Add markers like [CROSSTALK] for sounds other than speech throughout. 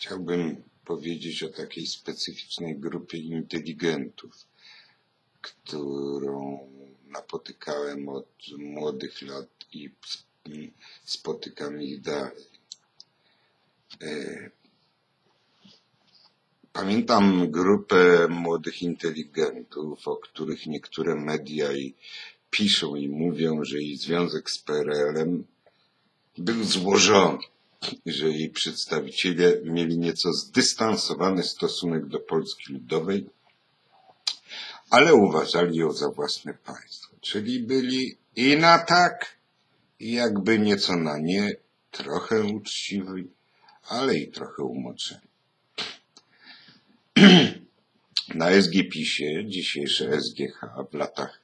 Chciałbym powiedzieć o takiej specyficznej grupie inteligentów, którą napotykałem od młodych lat i spotykam ich dalej. E, Pamiętam grupę młodych inteligentów, o których niektóre media i piszą i mówią, że jej związek z PRL-em był złożony, że jej przedstawiciele mieli nieco zdystansowany stosunek do Polski Ludowej, ale uważali ją za własne państwo. Czyli byli i na tak, i jakby nieco na nie, trochę uczciwi, ale i trochę umoczeni. [CLEARS THROAT] Na SGPisie, dzisiejsze SGH, w latach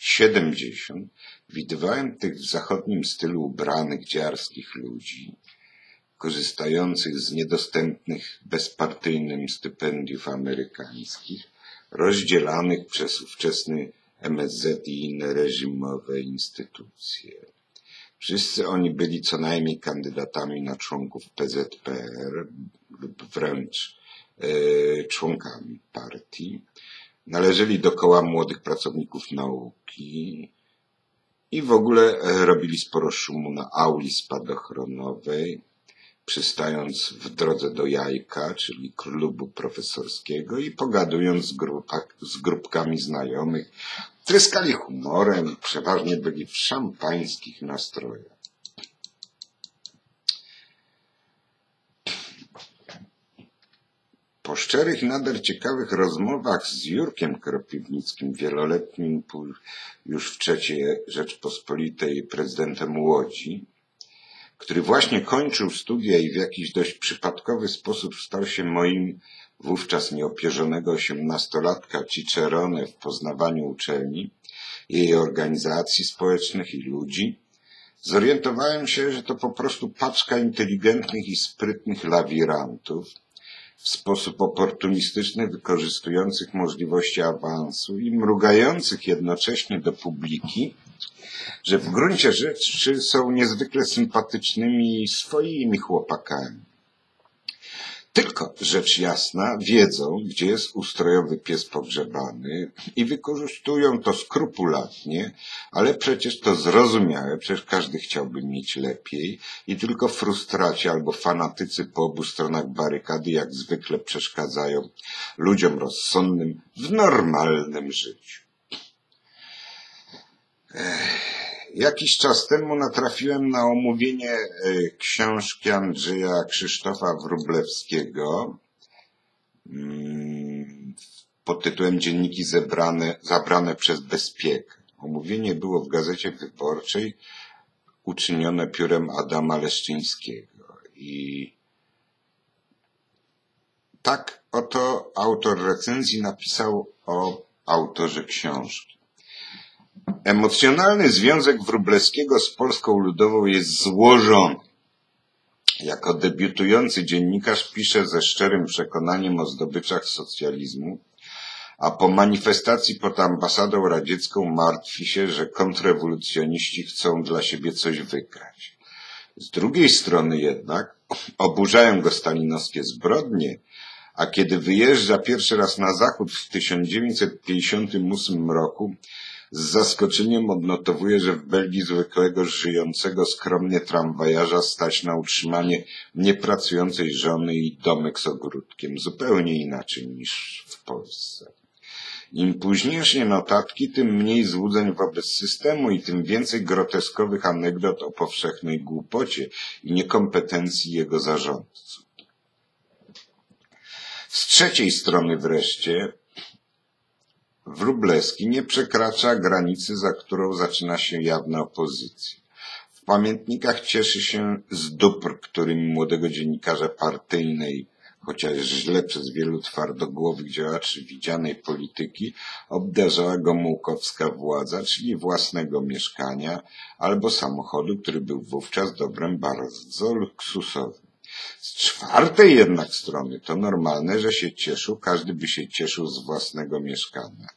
1967-70 widywałem tych w zachodnim stylu ubranych dziarskich ludzi, korzystających z niedostępnych bezpartyjnym stypendiów amerykańskich, rozdzielanych przez ówczesny MSZ i inne reżimowe instytucje. Wszyscy oni byli co najmniej kandydatami na członków PZPR lub wręcz e, członkami partii. Należeli do koła młodych pracowników nauki i w ogóle e, robili sporo szumu na auli spadochronowej, przystając w drodze do jajka, czyli klubu profesorskiego i pogadując z, grupa, z grupkami znajomych, tryskali humorem przeważnie byli w szampańskich nastrojach. Szczerych, nader ciekawych rozmowach z Jurkiem Kropiwnickim, wieloletnim już w trzeciej Rzeczpospolitej prezydentem Łodzi, który właśnie kończył studia i w jakiś dość przypadkowy sposób stał się moim wówczas nieopierzonego osiemnastolatka Cicerone w poznawaniu uczelni, jej organizacji społecznych i ludzi, zorientowałem się, że to po prostu paczka inteligentnych i sprytnych lawirantów, w sposób oportunistyczny wykorzystujących możliwości awansu i mrugających jednocześnie do publiki, że w gruncie rzeczy są niezwykle sympatycznymi swoimi chłopakami. Tylko rzecz jasna wiedzą, gdzie jest ustrojowy pies pogrzebany i wykorzystują to skrupulatnie, ale przecież to zrozumiałe, przecież każdy chciałby mieć lepiej i tylko frustraci albo fanatycy po obu stronach barykady jak zwykle przeszkadzają ludziom rozsądnym w normalnym życiu. Ech. Jakiś czas temu natrafiłem na omówienie e, książki Andrzeja Krzysztofa Wróblewskiego mm, pod tytułem Dzienniki zebrane, zabrane przez bezpiekę. Omówienie było w Gazecie Wyborczej uczynione piórem Adama Leszczyńskiego. I tak oto autor recenzji napisał o autorze książki. Emocjonalny związek Wróblewskiego z Polską Ludową jest złożony. Jako debiutujący dziennikarz pisze ze szczerym przekonaniem o zdobyczach socjalizmu, a po manifestacji pod ambasadą radziecką martwi się, że kontrrewolucjoniści chcą dla siebie coś wygrać. Z drugiej strony jednak oburzają go stalinowskie zbrodnie, a kiedy wyjeżdża pierwszy raz na zachód w 1958 roku, z zaskoczeniem odnotowuje, że w Belgii zwykłego żyjącego skromnie tramwajarza stać na utrzymanie niepracującej żony i domek z ogródkiem, zupełnie inaczej niż w Polsce. Im późniejsze notatki, tym mniej złudzeń wobec systemu i tym więcej groteskowych anegdot o powszechnej głupocie i niekompetencji jego zarządców. Z trzeciej strony wreszcie Wróblewski nie przekracza granicy, za którą zaczyna się jawna opozycja. W pamiętnikach cieszy się z dóbr, którymi młodego dziennikarza partyjnej, chociaż źle przez wielu twardogłowych działaczy widzianej polityki, obdarzała go mułkowska władza, czyli własnego mieszkania albo samochodu, który był wówczas dobrem bardzo luksusowym. Z czwartej jednak strony to normalne, że się cieszył, każdy by się cieszył z własnego mieszkania.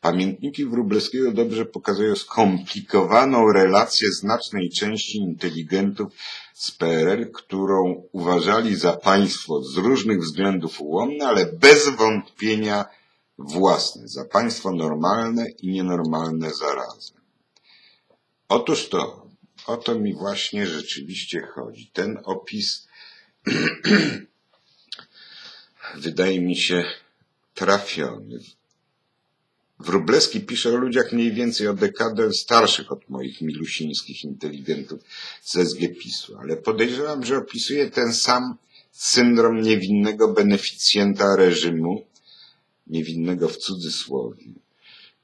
Pamiętniki Wróblewskiego dobrze pokazują skomplikowaną relację znacznej części inteligentów z PRL, którą uważali za państwo z różnych względów ułomne, ale bez wątpienia własne, za państwo normalne i nienormalne zarazem. Otóż to, o to mi właśnie rzeczywiście chodzi. Ten opis [CLEARS THROAT] wydaje mi się trafiony. Wróblewski pisze o ludziach mniej więcej o dekadę starszych od moich milusińskich inteligentów z SG PiSu, ale podejrzewam, że opisuje ten sam syndrom niewinnego beneficjenta reżimu, niewinnego w cudzysłowie,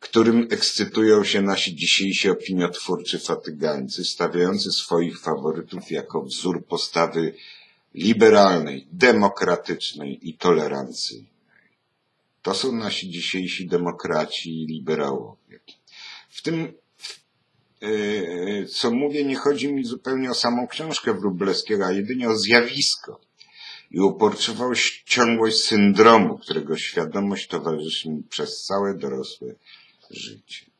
którym ekscytują się nasi dzisiejsi opiniotwórczy fatygańcy, stawiający swoich faworytów jako wzór postawy liberalnej, demokratycznej i tolerancyjnej. To są nasi dzisiejsi demokraci i liberałowie. W tym, yy, co mówię, nie chodzi mi zupełnie o samą książkę Wróblewskiego, a jedynie o zjawisko i uporczywość, ciągłość syndromu, którego świadomość towarzyszy mi przez całe dorosłe życie.